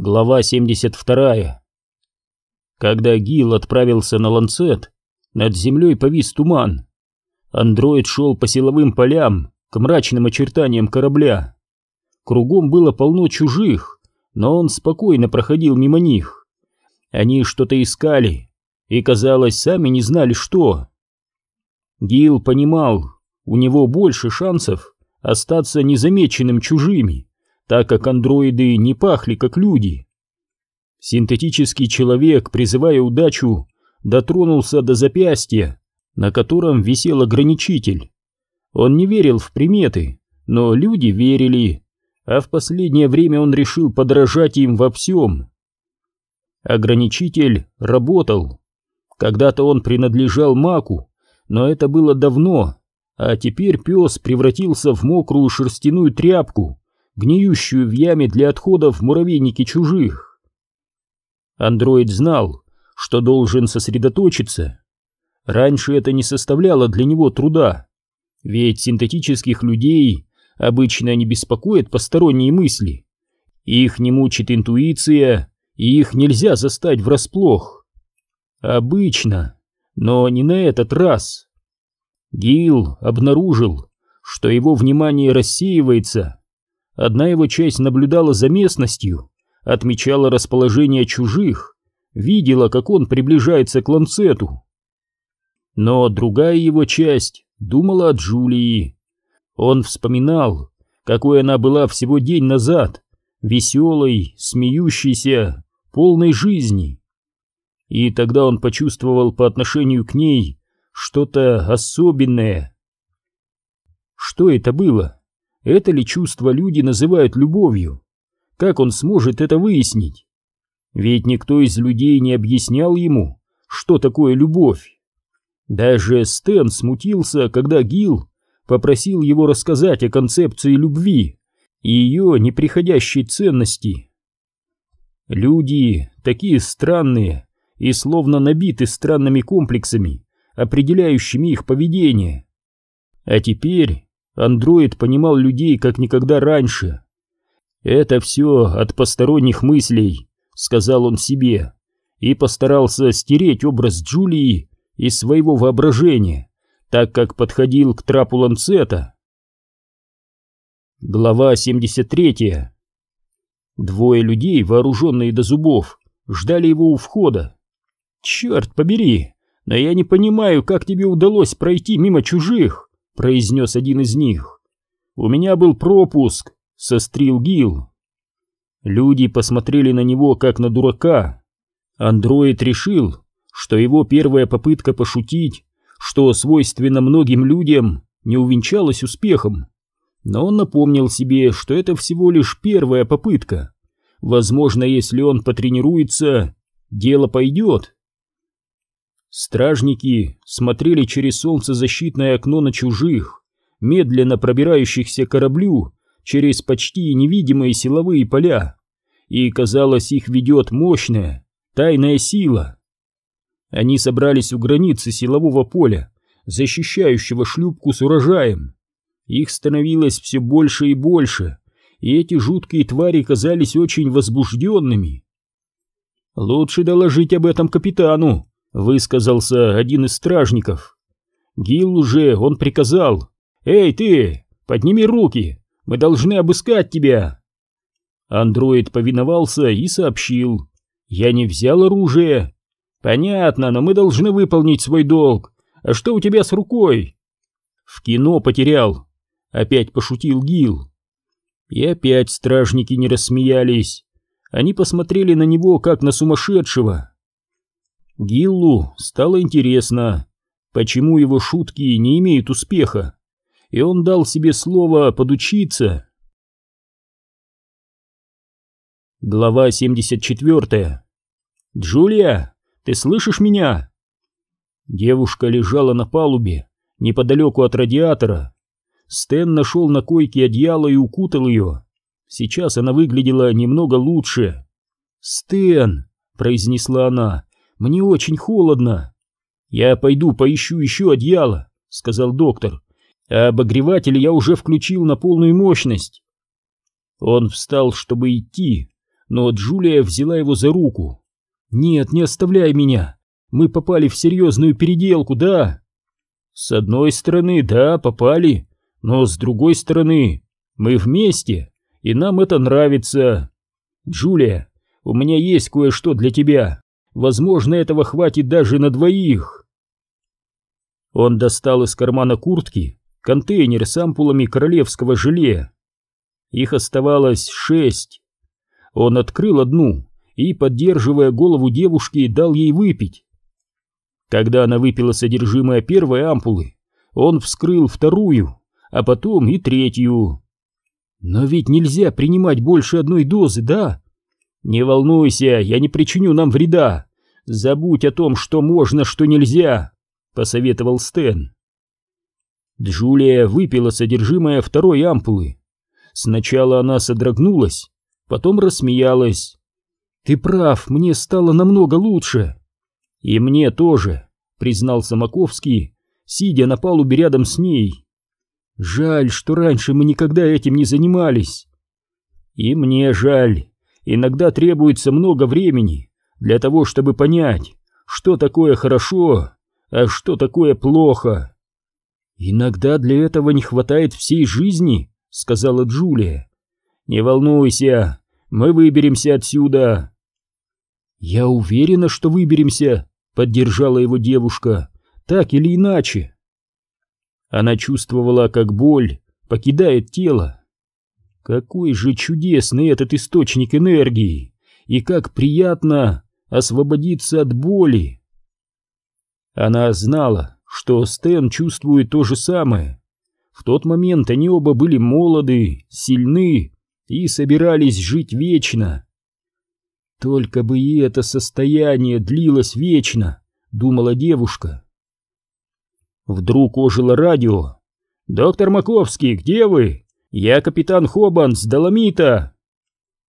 Глава 72. Когда Гил отправился на ланцет, над землей повис туман. Андроид шел по силовым полям к мрачным очертаниям корабля. Кругом было полно чужих, но он спокойно проходил мимо них. Они что-то искали и, казалось, сами не знали, что. Гил понимал, у него больше шансов остаться незамеченным чужими так как андроиды не пахли как люди. Синтетический человек, призывая удачу, дотронулся до запястья, на котором висел ограничитель. Он не верил в приметы, но люди верили, а в последнее время он решил подражать им во всем. Ограничитель работал. Когда-то он принадлежал Маку, но это было давно, а теперь пес превратился в мокрую шерстяную тряпку, гниющую в яме для отходов муравейники чужих. Андроид знал, что должен сосредоточиться. Раньше это не составляло для него труда, ведь синтетических людей обычно не беспокоят посторонние мысли. Их не мучит интуиция, и их нельзя застать врасплох. Обычно, но не на этот раз. Гил обнаружил, что его внимание рассеивается, Одна его часть наблюдала за местностью, отмечала расположение чужих, видела, как он приближается к ланцету. Но другая его часть думала о Джулии. Он вспоминал, какой она была всего день назад, веселой, смеющейся, полной жизни. И тогда он почувствовал по отношению к ней что-то особенное. Что это было? Это ли чувство люди называют любовью? Как он сможет это выяснить? Ведь никто из людей не объяснял ему, что такое любовь. Даже Стэн смутился, когда Гил попросил его рассказать о концепции любви и ее неприходящей ценности. Люди такие странные и словно набиты странными комплексами, определяющими их поведение. А теперь андроид понимал людей как никогда раньше. «Это все от посторонних мыслей», — сказал он себе, и постарался стереть образ Джулии из своего воображения, так как подходил к трапу ланцета. Глава 73 Двое людей, вооруженные до зубов, ждали его у входа. «Черт побери, но я не понимаю, как тебе удалось пройти мимо чужих!» Произнес один из них. «У меня был пропуск», — сострил Гил. Люди посмотрели на него как на дурака. Андроид решил, что его первая попытка пошутить, что свойственно многим людям, не увенчалась успехом. Но он напомнил себе, что это всего лишь первая попытка. Возможно, если он потренируется, дело пойдет. Стражники смотрели через солнцезащитное окно на чужих, медленно пробирающихся кораблю через почти невидимые силовые поля, и, казалось, их ведет мощная, тайная сила. Они собрались у границы силового поля, защищающего шлюпку с урожаем. Их становилось все больше и больше, и эти жуткие твари казались очень возбужденными. «Лучше доложить об этом капитану», высказался один из стражников. Гил уже, он приказал. «Эй, ты, подними руки, мы должны обыскать тебя!» Андроид повиновался и сообщил. «Я не взял оружие». «Понятно, но мы должны выполнить свой долг. А что у тебя с рукой?» «В кино потерял», — опять пошутил Гил. И опять стражники не рассмеялись. Они посмотрели на него, как на сумасшедшего. Гиллу стало интересно, почему его шутки не имеют успеха, и он дал себе слово подучиться. Глава 74. «Джулия, ты слышишь меня?» Девушка лежала на палубе, неподалеку от радиатора. Стэн нашел на койке одеяло и укутал ее. Сейчас она выглядела немного лучше. «Стэн!» — произнесла она. Мне очень холодно. Я пойду поищу еще одеяло, сказал доктор. А обогреватель я уже включил на полную мощность. Он встал, чтобы идти, но Джулия взяла его за руку. «Нет, не оставляй меня. Мы попали в серьезную переделку, да?» «С одной стороны, да, попали, но с другой стороны, мы вместе, и нам это нравится. Джулия, у меня есть кое-что для тебя. Возможно, этого хватит даже на двоих». Он достал из кармана куртки контейнер с ампулами королевского желе. Их оставалось шесть. Он открыл одну и, поддерживая голову девушки, дал ей выпить. Когда она выпила содержимое первой ампулы, он вскрыл вторую, а потом и третью. «Но ведь нельзя принимать больше одной дозы, да?» «Не волнуйся, я не причиню нам вреда. Забудь о том, что можно, что нельзя», — посоветовал Стэн. Джулия выпила содержимое второй ампулы. Сначала она содрогнулась, потом рассмеялась. «Ты прав, мне стало намного лучше». «И мне тоже», — признал Самаковский, сидя на палубе рядом с ней. «Жаль, что раньше мы никогда этим не занимались». «И мне жаль. Иногда требуется много времени для того, чтобы понять, что такое хорошо, а что такое плохо». «Иногда для этого не хватает всей жизни», — сказала Джулия. «Не волнуйся, мы выберемся отсюда». «Я уверена, что выберемся», — поддержала его девушка, — «так или иначе». Она чувствовала, как боль покидает тело. Какой же чудесный этот источник энергии, и как приятно освободиться от боли. Она знала, что Стэн чувствует то же самое. В тот момент они оба были молоды, сильны и собирались жить вечно. Только бы и это состояние длилось вечно, думала девушка. Вдруг ожило радио. «Доктор Маковский, где вы? Я капитан Хобан с Доломита!»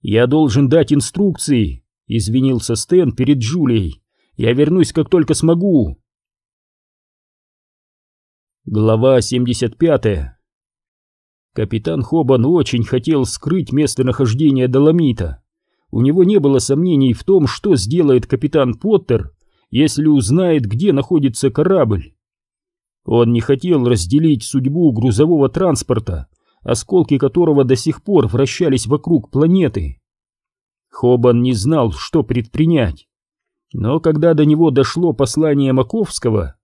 «Я должен дать инструкции», — извинился Стэн перед Джулией. «Я вернусь, как только смогу». Глава 75 Капитан Хобан очень хотел скрыть местонахождение Доломита. У него не было сомнений в том, что сделает капитан Поттер, если узнает, где находится корабль. Он не хотел разделить судьбу грузового транспорта, осколки которого до сих пор вращались вокруг планеты. Хобан не знал, что предпринять. Но когда до него дошло послание Маковского,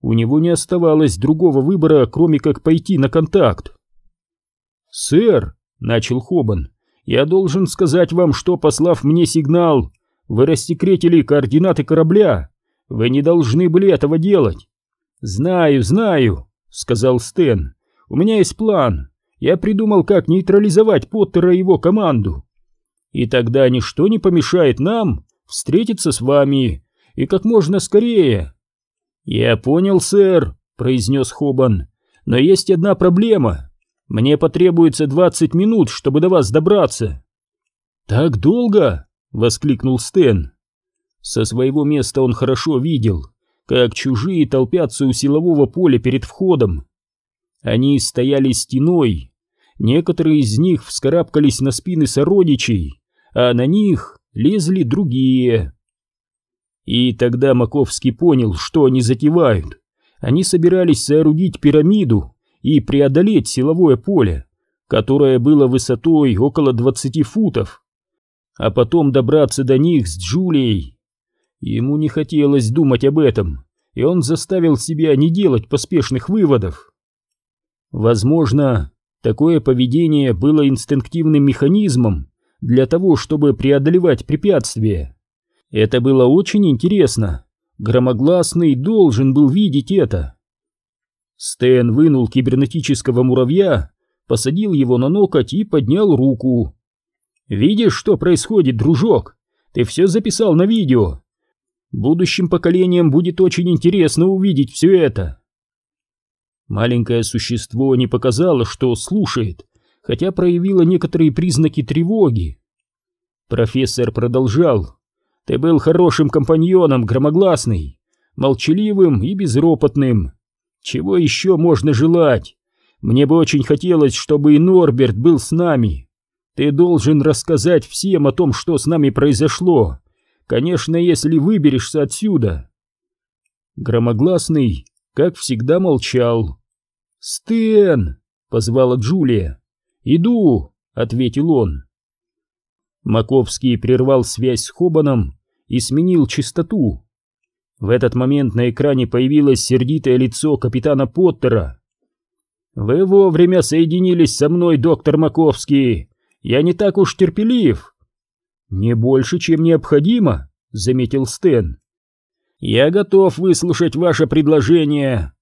у него не оставалось другого выбора, кроме как пойти на контакт. «Сэр», — начал Хобан, — «я должен сказать вам, что, послав мне сигнал, вы рассекретили координаты корабля. Вы не должны были этого делать». «Знаю, знаю», — сказал Стэн. «У меня есть план. Я придумал, как нейтрализовать Поттера и его команду. И тогда ничто не помешает нам встретиться с вами, и как можно скорее». «Я понял, сэр», — произнес Хобан, — «но есть одна проблема. Мне потребуется двадцать минут, чтобы до вас добраться». «Так долго?» — воскликнул Стэн. Со своего места он хорошо видел, как чужие толпятся у силового поля перед входом. Они стояли стеной, некоторые из них вскарабкались на спины сородичей, а на них лезли другие. И тогда Маковский понял, что они затевают. Они собирались соорудить пирамиду и преодолеть силовое поле, которое было высотой около 20 футов, а потом добраться до них с Джулией. Ему не хотелось думать об этом, и он заставил себя не делать поспешных выводов. Возможно, такое поведение было инстинктивным механизмом для того, чтобы преодолевать препятствия. Это было очень интересно. Громогласный должен был видеть это. Стэн вынул кибернетического муравья, посадил его на ноготь и поднял руку. «Видишь, что происходит, дружок? Ты все записал на видео. Будущим поколениям будет очень интересно увидеть все это». Маленькое существо не показало, что слушает, хотя проявило некоторые признаки тревоги. Профессор продолжал. Ты был хорошим компаньоном, громогласный, молчаливым и безропотным. Чего еще можно желать? Мне бы очень хотелось, чтобы и Норберт был с нами. Ты должен рассказать всем о том, что с нами произошло. Конечно, если выберешься отсюда. Громогласный, как всегда, молчал. «Стэн!» — позвала Джулия. «Иду!» — ответил он. Маковский прервал связь с Хобаном и сменил частоту. В этот момент на экране появилось сердитое лицо капитана Поттера. «Вы вовремя соединились со мной, доктор Маковский. Я не так уж терпелив». «Не больше, чем необходимо», — заметил Стэн. «Я готов выслушать ваше предложение»,